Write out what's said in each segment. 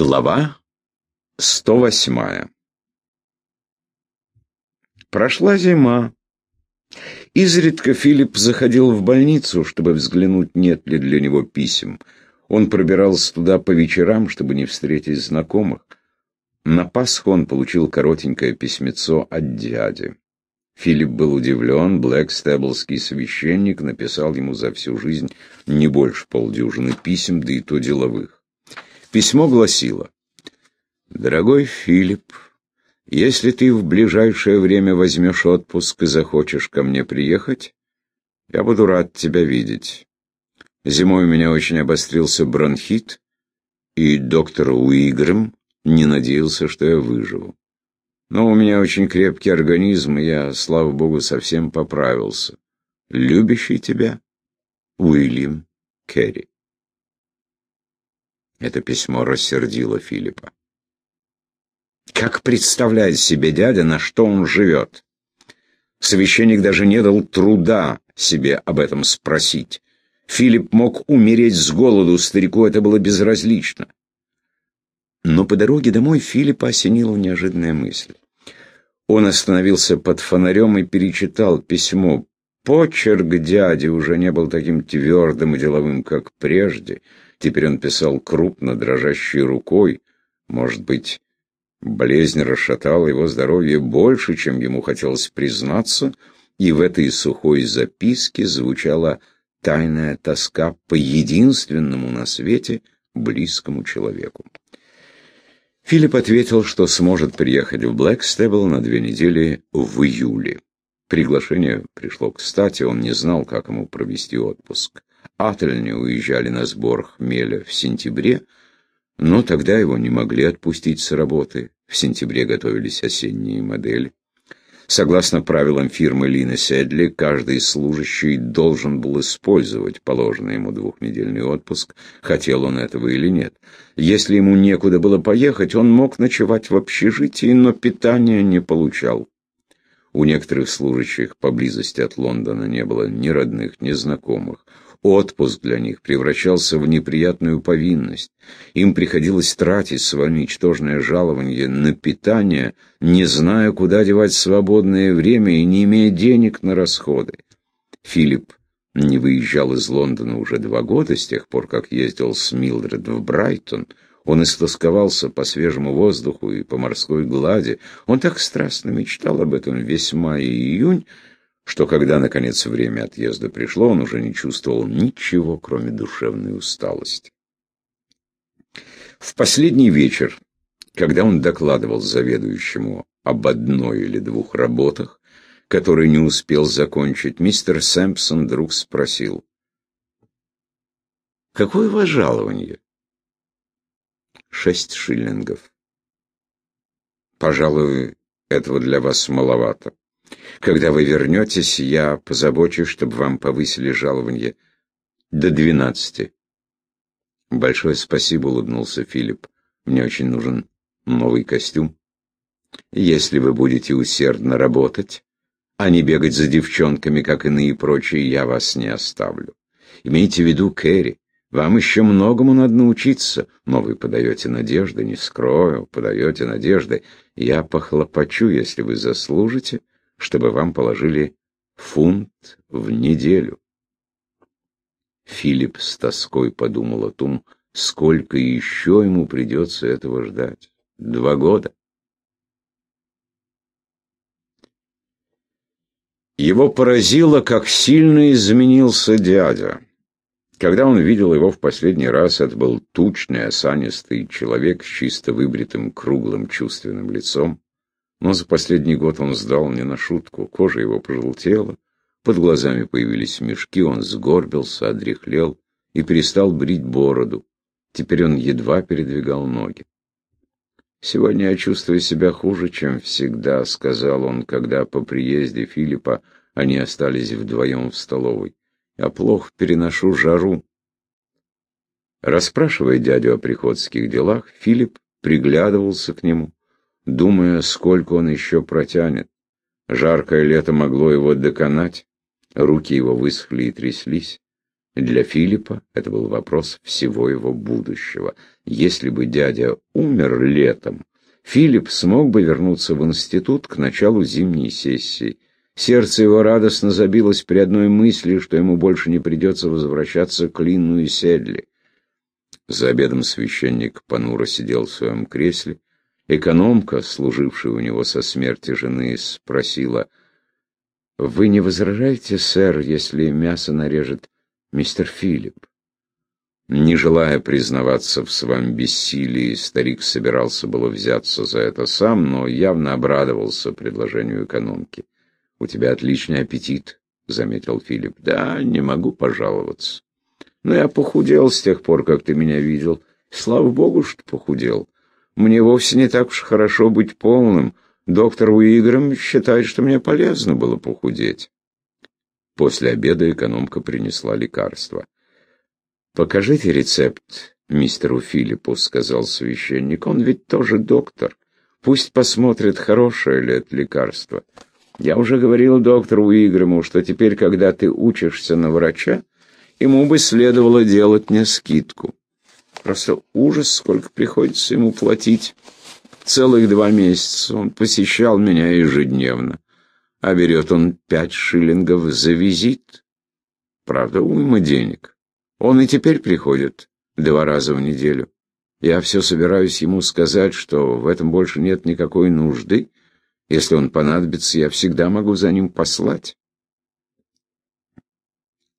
Глава 108 Прошла зима. Изредка Филипп заходил в больницу, чтобы взглянуть, нет ли для него писем. Он пробирался туда по вечерам, чтобы не встретить знакомых. На Пасху он получил коротенькое письмецо от дяди. Филипп был удивлен, Блэкстеблский священник написал ему за всю жизнь не больше полдюжины писем, да и то деловых. Письмо гласило «Дорогой Филипп, если ты в ближайшее время возьмешь отпуск и захочешь ко мне приехать, я буду рад тебя видеть. Зимой у меня очень обострился бронхит, и доктор Уигрем не надеялся, что я выживу. Но у меня очень крепкий организм, и я, слава богу, совсем поправился. Любящий тебя, Уильям Керри. Это письмо рассердило Филиппа. Как представляет себе дядя, на что он живет? Священник даже не дал труда себе об этом спросить. Филипп мог умереть с голоду, старику это было безразлично. Но по дороге домой Филиппа осенила неожиданная мысль. Он остановился под фонарем и перечитал письмо. Почерк дяди уже не был таким твердым и деловым, как прежде. Теперь он писал крупно, дрожащей рукой. Может быть, болезнь расшатала его здоровье больше, чем ему хотелось признаться, и в этой сухой записке звучала тайная тоска по единственному на свете близкому человеку. Филипп ответил, что сможет приехать в Блэкстебл на две недели в июле. Приглашение пришло кстати, он не знал, как ему провести отпуск. Ательни уезжали на сбор хмеля в сентябре, но тогда его не могли отпустить с работы. В сентябре готовились осенние модели. Согласно правилам фирмы Лина Седли, каждый служащий должен был использовать положенный ему двухнедельный отпуск, хотел он этого или нет. Если ему некуда было поехать, он мог ночевать в общежитии, но питания не получал. У некоторых служащих поблизости от Лондона не было ни родных, ни знакомых. Отпуск для них превращался в неприятную повинность. Им приходилось тратить свое ничтожное жалование на питание, не зная, куда девать свободное время и не имея денег на расходы. Филипп не выезжал из Лондона уже два года, с тех пор, как ездил с Милдред в Брайтон. Он истосковался по свежему воздуху и по морской глади. Он так страстно мечтал об этом весь май и июнь, что когда, наконец, время отъезда пришло, он уже не чувствовал ничего, кроме душевной усталости. В последний вечер, когда он докладывал заведующему об одной или двух работах, которые не успел закончить, мистер Сэмпсон вдруг спросил. «Какое у вас жалование?» «Шесть шиллингов». «Пожалуй, этого для вас маловато. Когда вы вернетесь, я позабочусь, чтобы вам повысили жалование до двенадцати. Большое спасибо, улыбнулся Филипп. Мне очень нужен новый костюм. Если вы будете усердно работать, а не бегать за девчонками, как иные прочие, я вас не оставлю. Имейте в виду, Кэрри, вам еще многому надо научиться, но вы подаете надежды, не скрою, подаете надежды. Я похлопочу, если вы заслужите, чтобы вам положили фунт в неделю. Филипп с тоской подумал о том, сколько еще ему придется этого ждать. Два года. Его поразило, как сильно изменился дядя. Когда он видел его в последний раз, это был тучный, осанистый человек с чисто выбритым, круглым, чувственным лицом. Но за последний год он сдал не на шутку, кожа его пожелтела, под глазами появились мешки, он сгорбился, одряхлел и перестал брить бороду. Теперь он едва передвигал ноги. «Сегодня я чувствую себя хуже, чем всегда», — сказал он, когда по приезде Филиппа они остались вдвоем в столовой. «Я плохо переношу жару». Расспрашивая дядю о приходских делах, Филипп приглядывался к нему думая, сколько он еще протянет. Жаркое лето могло его доконать, руки его высохли и тряслись. Для Филиппа это был вопрос всего его будущего. Если бы дядя умер летом, Филипп смог бы вернуться в институт к началу зимней сессии. Сердце его радостно забилось при одной мысли, что ему больше не придется возвращаться к Линну и Седли. За обедом священник понуро сидел в своем кресле. Экономка, служившая у него со смерти жены, спросила, «Вы не возражаете, сэр, если мясо нарежет мистер Филипп?» Не желая признаваться в своем бессилии, старик собирался было взяться за это сам, но явно обрадовался предложению экономки. «У тебя отличный аппетит», — заметил Филипп. «Да, не могу пожаловаться. Но я похудел с тех пор, как ты меня видел. Слава богу, что похудел. Мне вовсе не так уж хорошо быть полным. Доктор Уиграм считает, что мне полезно было похудеть». После обеда экономка принесла лекарство. «Покажите рецепт мистеру Филиппу», — сказал священник. «Он ведь тоже доктор. Пусть посмотрит, хорошее ли это лекарство». Я уже говорил доктору Уиграму, что теперь, когда ты учишься на врача, ему бы следовало делать мне скидку. Просто ужас, сколько приходится ему платить. Целых два месяца он посещал меня ежедневно, а берет он пять шиллингов за визит. Правда, уйма денег. Он и теперь приходит два раза в неделю. Я все собираюсь ему сказать, что в этом больше нет никакой нужды, если он понадобится, я всегда могу за ним послать.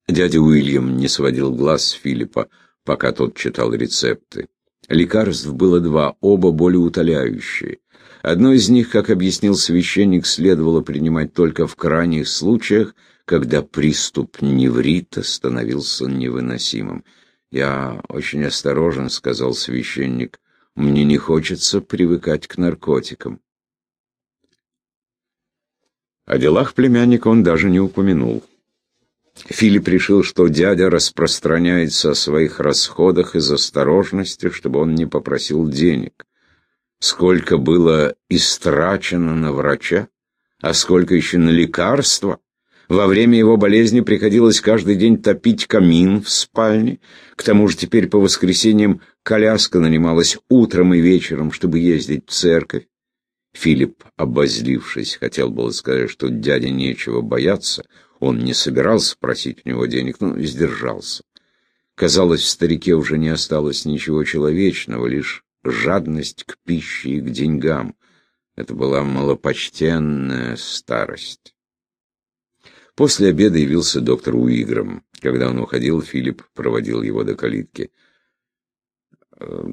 Дядя Уильям не сводил глаз с Филиппа, пока тот читал рецепты. Лекарств было два, оба болеутоляющие. Одно из них, как объяснил священник, следовало принимать только в крайних случаях, когда приступ неврита становился невыносимым. «Я очень осторожен», — сказал священник, — «мне не хочется привыкать к наркотикам». О делах племянника он даже не упомянул. Филипп решил, что дядя распространяется о своих расходах из осторожности, чтобы он не попросил денег. Сколько было истрачено на врача, а сколько еще на лекарства. Во время его болезни приходилось каждый день топить камин в спальне. К тому же теперь по воскресеньям коляска нанималась утром и вечером, чтобы ездить в церковь. Филипп, обозлившись, хотел было сказать, что дяде нечего бояться. Он не собирался просить у него денег, но сдержался. Казалось, в старике уже не осталось ничего человечного, лишь жадность к пище и к деньгам. Это была малопочтенная старость. После обеда явился доктор Уиграм. Когда он уходил, Филипп проводил его до калитки.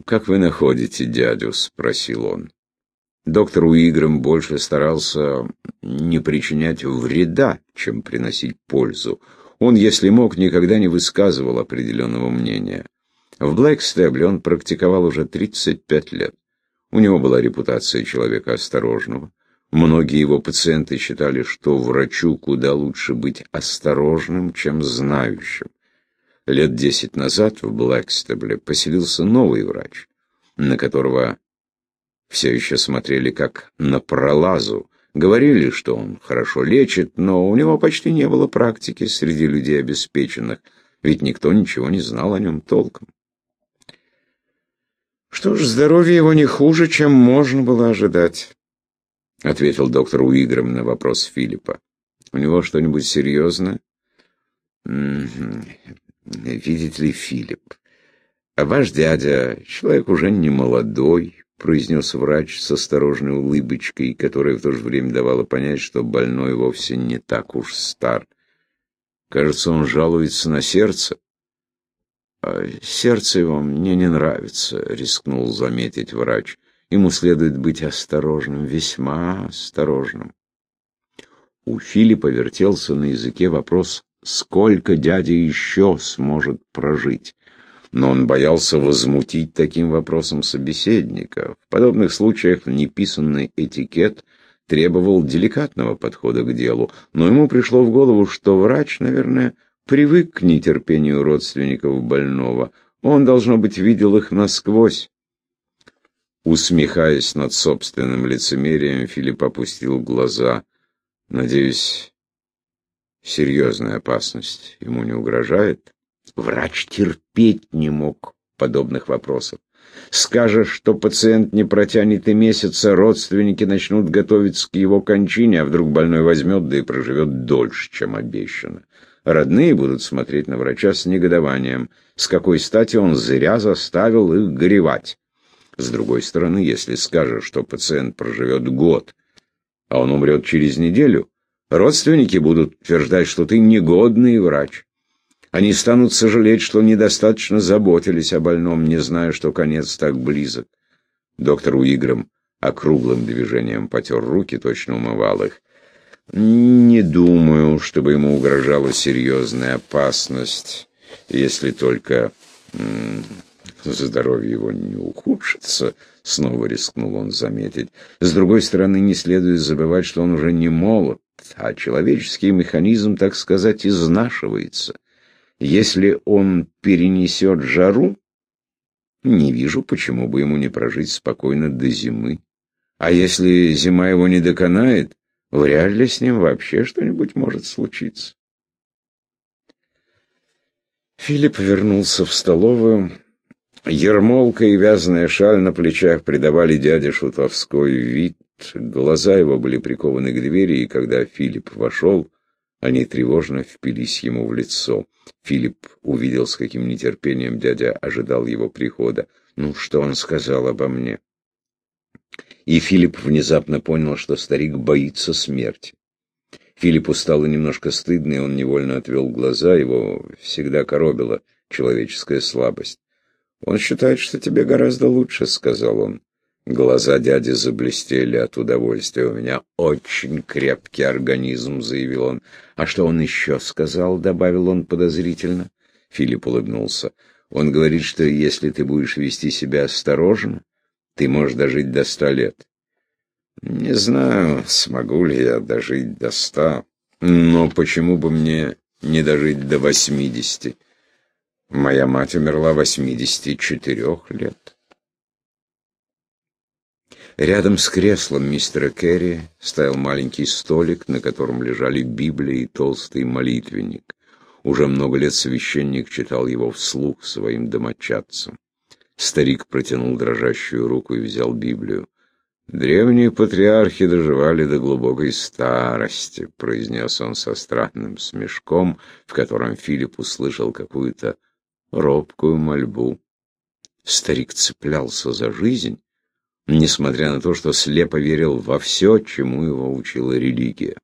«Как вы находите дядю?» — спросил он. Доктор Уиграм больше старался не причинять вреда, чем приносить пользу. Он, если мог, никогда не высказывал определенного мнения. В Блэкстебле он практиковал уже 35 лет. У него была репутация человека осторожного. Многие его пациенты считали, что врачу куда лучше быть осторожным, чем знающим. Лет десять назад в Блэкстебле поселился новый врач, на которого все еще смотрели как на пролазу. Говорили, что он хорошо лечит, но у него почти не было практики среди людей обеспеченных, ведь никто ничего не знал о нем толком. «Что ж, здоровье его не хуже, чем можно было ожидать», — ответил доктор Уиграм на вопрос Филиппа. «У него что-нибудь серьезное?» «Видите ли, Филипп, ваш дядя человек уже не молодой, — произнес врач с осторожной улыбочкой, которая в то же время давала понять, что больной вовсе не так уж стар. Кажется, он жалуется на сердце. А сердце его мне не нравится, — рискнул заметить врач. Ему следует быть осторожным, весьма осторожным. У Филиппа вертелся на языке вопрос, сколько дядя еще сможет прожить но он боялся возмутить таким вопросом собеседника. В подобных случаях неписанный этикет требовал деликатного подхода к делу, но ему пришло в голову, что врач, наверное, привык к нетерпению родственников больного. Он, должно быть, видел их насквозь. Усмехаясь над собственным лицемерием, Филипп опустил глаза. Надеюсь, серьезная опасность ему не угрожает? Врач терпеть не мог подобных вопросов. Скажешь, что пациент не протянет и месяца, родственники начнут готовиться к его кончине, а вдруг больной возьмет, да и проживет дольше, чем обещано. Родные будут смотреть на врача с негодованием, с какой стати он зря заставил их горевать. С другой стороны, если скажешь, что пациент проживет год, а он умрет через неделю, родственники будут утверждать, что ты негодный врач. Они станут сожалеть, что недостаточно заботились о больном, не зная, что конец так близок. Доктор Уиграм округлым движением потер руки, точно умывал их. Не думаю, чтобы ему угрожала серьезная опасность, если только здоровье его не ухудшится, снова рискнул он заметить. С другой стороны, не следует забывать, что он уже не молод, а человеческий механизм, так сказать, изнашивается. Если он перенесет жару, не вижу, почему бы ему не прожить спокойно до зимы. А если зима его не доконает, вряд ли с ним вообще что-нибудь может случиться. Филипп вернулся в столовую. Ермолка и вязаная шаль на плечах придавали дяде шутовской вид. Глаза его были прикованы к двери, и когда Филипп вошел, они тревожно впились ему в лицо. Филипп увидел, с каким нетерпением дядя ожидал его прихода. «Ну, что он сказал обо мне?» И Филипп внезапно понял, что старик боится смерти. Филиппу стало немножко стыдно, и он невольно отвел глаза, его всегда коробила человеческая слабость. «Он считает, что тебе гораздо лучше», — сказал он. Глаза дяди заблестели от удовольствия. «У меня очень крепкий организм», — заявил он. «А что он еще сказал?» — добавил он подозрительно. Филипп улыбнулся. «Он говорит, что если ты будешь вести себя осторожно, ты можешь дожить до ста лет». «Не знаю, смогу ли я дожить до ста, но почему бы мне не дожить до восьмидесяти? Моя мать умерла восьмидесяти четырех лет». Рядом с креслом мистера Керри стоял маленький столик, на котором лежали Библия и толстый молитвенник. Уже много лет священник читал его вслух своим домочадцам. Старик протянул дрожащую руку и взял Библию. «Древние патриархи доживали до глубокой старости», — произнес он со странным смешком, в котором Филипп услышал какую-то робкую мольбу. Старик цеплялся за жизнь, несмотря на то, что слепо верил во все, чему его учила религия.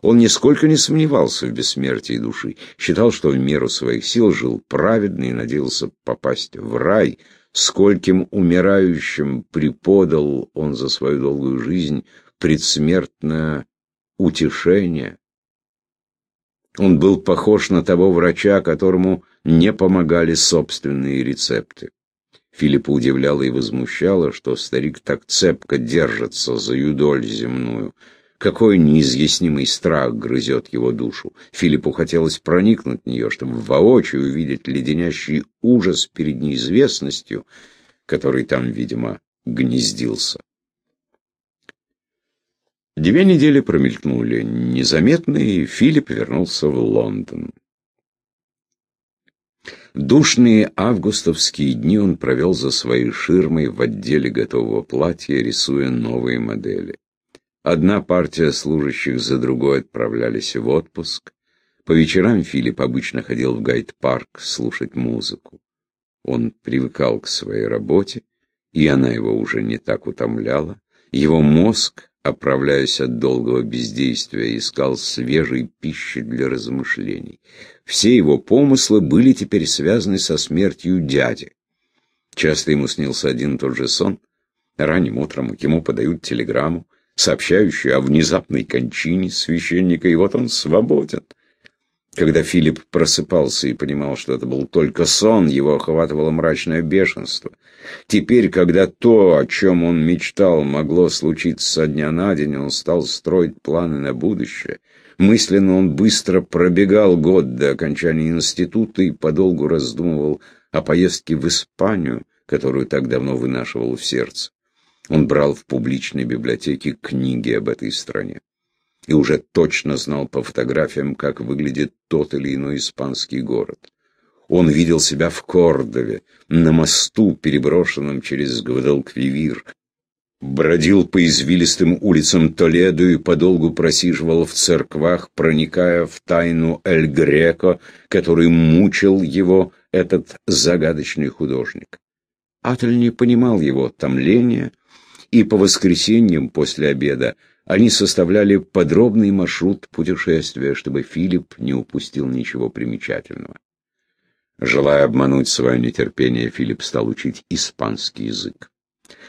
Он нисколько не сомневался в бессмертии души, считал, что в меру своих сил жил праведно и надеялся попасть в рай, скольким умирающим преподал он за свою долгую жизнь предсмертное утешение. Он был похож на того врача, которому не помогали собственные рецепты. Филиппа удивляло и возмущало, что старик так цепко держится за юдоль земную. Какой неизъяснимый страх грызет его душу. Филиппу хотелось проникнуть в нее, чтобы воочию увидеть леденящий ужас перед неизвестностью, который там, видимо, гнездился. Две недели промелькнули незаметно, и Филипп вернулся в Лондон. Душные августовские дни он провел за своей ширмой в отделе готового платья, рисуя новые модели. Одна партия служащих за другой отправлялись в отпуск. По вечерам Филипп обычно ходил в гайд-парк слушать музыку. Он привыкал к своей работе, и она его уже не так утомляла. Его мозг, оправляясь от долгого бездействия, искал свежей пищи для размышлений. Все его помыслы были теперь связаны со смертью дяди. Часто ему снился один и тот же сон. Ранним утром ему подают телеграмму, сообщающую о внезапной кончине священника, и вот он свободен. Когда Филипп просыпался и понимал, что это был только сон, его охватывало мрачное бешенство. Теперь, когда то, о чем он мечтал, могло случиться со дня на день, он стал строить планы на будущее — Мысленно он быстро пробегал год до окончания института и подолгу раздумывал о поездке в Испанию, которую так давно вынашивал в сердце. Он брал в публичной библиотеке книги об этой стране и уже точно знал по фотографиям, как выглядит тот или иной испанский город. Он видел себя в Кордове, на мосту, переброшенном через Гвадалквивир, бродил по извилистым улицам Толеду и подолгу просиживал в церквах, проникая в тайну Эль Греко, который мучил его этот загадочный художник. Атель не понимал его томления, и по воскресеньям после обеда они составляли подробный маршрут путешествия, чтобы Филипп не упустил ничего примечательного. Желая обмануть свое нетерпение, Филипп стал учить испанский язык.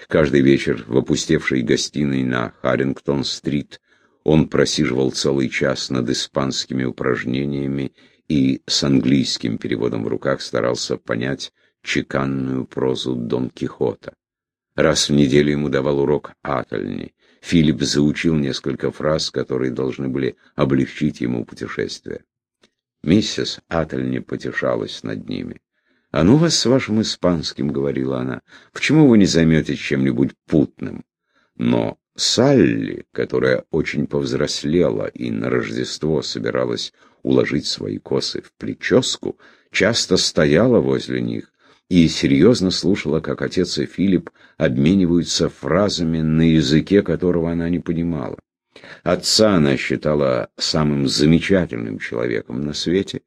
Каждый вечер в опустевшей гостиной на Харрингтон-стрит он просиживал целый час над испанскими упражнениями и с английским переводом в руках старался понять чеканную прозу Дон Кихота. Раз в неделю ему давал урок Атальни. Филипп заучил несколько фраз, которые должны были облегчить ему путешествие. Миссис Атальни потешалась над ними. «А ну вас с вашим испанским», — говорила она, — «почему вы не займетесь чем-нибудь путным?» Но Салли, которая очень повзрослела и на Рождество собиралась уложить свои косы в прическу, часто стояла возле них и серьезно слушала, как отец и Филипп обмениваются фразами на языке, которого она не понимала. Отца она считала самым замечательным человеком на свете,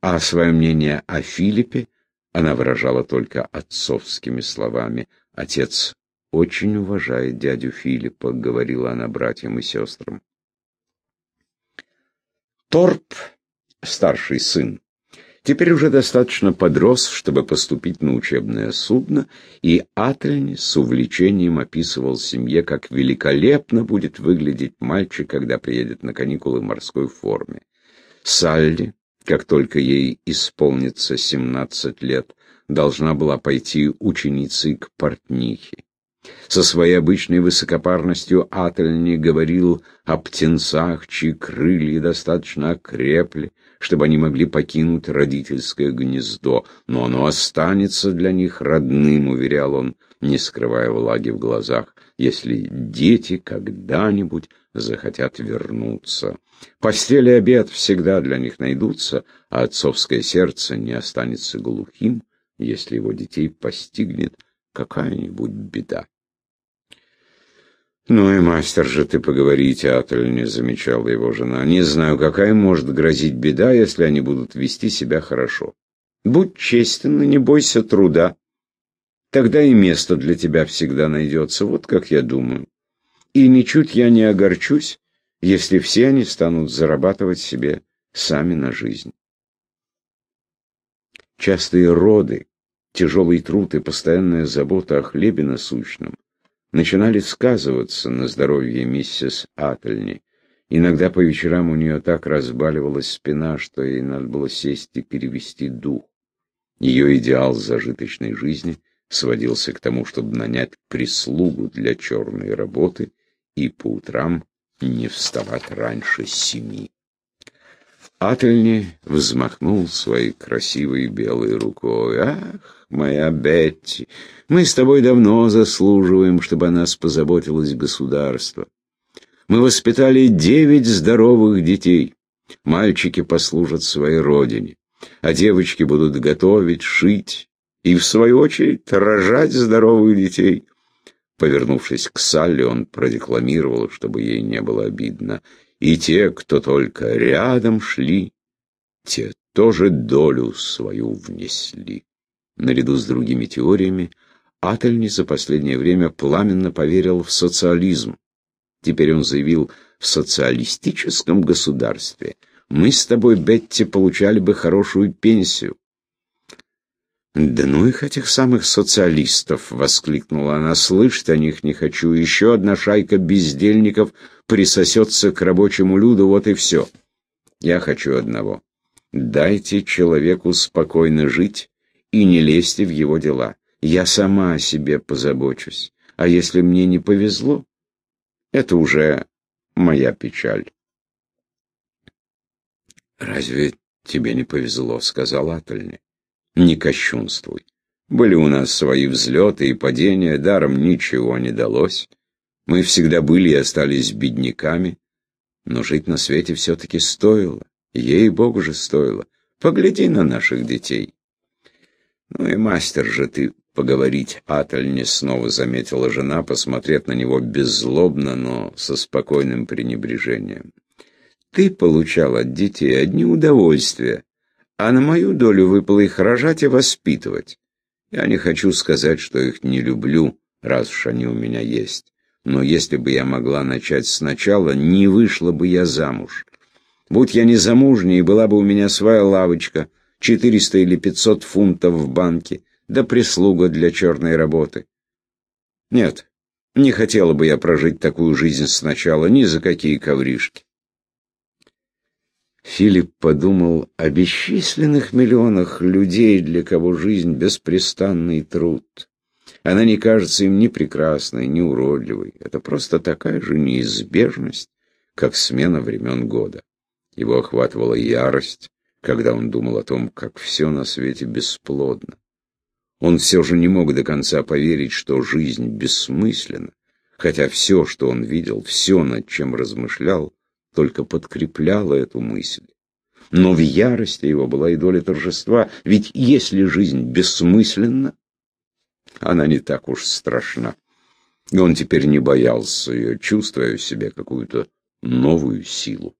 а свое мнение о Филиппе она выражала только отцовскими словами. «Отец очень уважает дядю Филиппа», — говорила она братьям и сестрам. Торп, старший сын, теперь уже достаточно подрос, чтобы поступить на учебное судно, и Ательни с увлечением описывал семье, как великолепно будет выглядеть мальчик, когда приедет на каникулы в морской форме. Салли, как только ей исполнится 17 лет, должна была пойти ученицей к портнихе. Со своей обычной высокопарностью Ательни говорил о птенцах, чьи крылья достаточно окрепли, чтобы они могли покинуть родительское гнездо, но оно останется для них родным, уверял он, не скрывая влаги в глазах, если дети когда-нибудь захотят вернуться. Постель и обед всегда для них найдутся, а отцовское сердце не останется глухим, если его детей постигнет какая-нибудь беда. «Ну и мастер же ты поговорить, Атоль», — не замечала его жена. «Не знаю, какая может грозить беда, если они будут вести себя хорошо. Будь честен и не бойся труда. Тогда и место для тебя всегда найдется, вот как я думаю. И ничуть я не огорчусь, если все они станут зарабатывать себе сами на жизнь. Частые роды, тяжелый труд и постоянная забота о хлебе насущном начинали сказываться на здоровье миссис Ательни. Иногда по вечерам у нее так разбаливалась спина, что ей надо было сесть и перевести дух. Ее идеал зажиточной жизни сводился к тому, чтобы нанять прислугу для черной работы и по утрам не вставать раньше семи. Ательни взмахнул своей красивой белой рукой. «Ах, моя Бетти, мы с тобой давно заслуживаем, чтобы о нас позаботилось государство. Мы воспитали девять здоровых детей. Мальчики послужат своей родине, а девочки будут готовить, шить и, в свою очередь, рожать здоровых детей». Повернувшись к Салли, он продекламировал, чтобы ей не было обидно и те, кто только рядом шли, те тоже долю свою внесли. Наряду с другими теориями, Ательни за последнее время пламенно поверил в социализм. Теперь он заявил, в социалистическом государстве мы с тобой, Бетти, получали бы хорошую пенсию. «Да ну их, этих самых социалистов!» — воскликнула она. «Слышать о них не хочу. Еще одна шайка бездельников присосется к рабочему люду, вот и все. Я хочу одного. Дайте человеку спокойно жить и не лезьте в его дела. Я сама о себе позабочусь. А если мне не повезло, это уже моя печаль». «Разве тебе не повезло?» — сказал Атольни не кощунствуй. Были у нас свои взлеты и падения, даром ничего не далось. Мы всегда были и остались бедняками, но жить на свете все-таки стоило, ей-богу же стоило. Погляди на наших детей. Ну и мастер же ты поговорить, Атальне снова заметила жена, посмотрев на него беззлобно, но со спокойным пренебрежением. Ты получал от детей одни удовольствия, а на мою долю выпало их рожать и воспитывать. Я не хочу сказать, что их не люблю, раз уж они у меня есть. Но если бы я могла начать сначала, не вышла бы я замуж. Будь я не замужней, была бы у меня своя лавочка, 400 или 500 фунтов в банке, да прислуга для черной работы. Нет, не хотела бы я прожить такую жизнь сначала, ни за какие ковришки. Филипп подумал о бесчисленных миллионах людей, для кого жизнь — беспрестанный труд. Она не кажется им ни прекрасной, ни уродливой. Это просто такая же неизбежность, как смена времен года. Его охватывала ярость, когда он думал о том, как все на свете бесплодно. Он все же не мог до конца поверить, что жизнь бессмысленна, хотя все, что он видел, все, над чем размышлял, только подкрепляло эту мысль. Но в ярости его была и доля торжества, ведь если жизнь бессмысленна, она не так уж страшна. И он теперь не боялся ее, чувствуя в себе какую-то новую силу.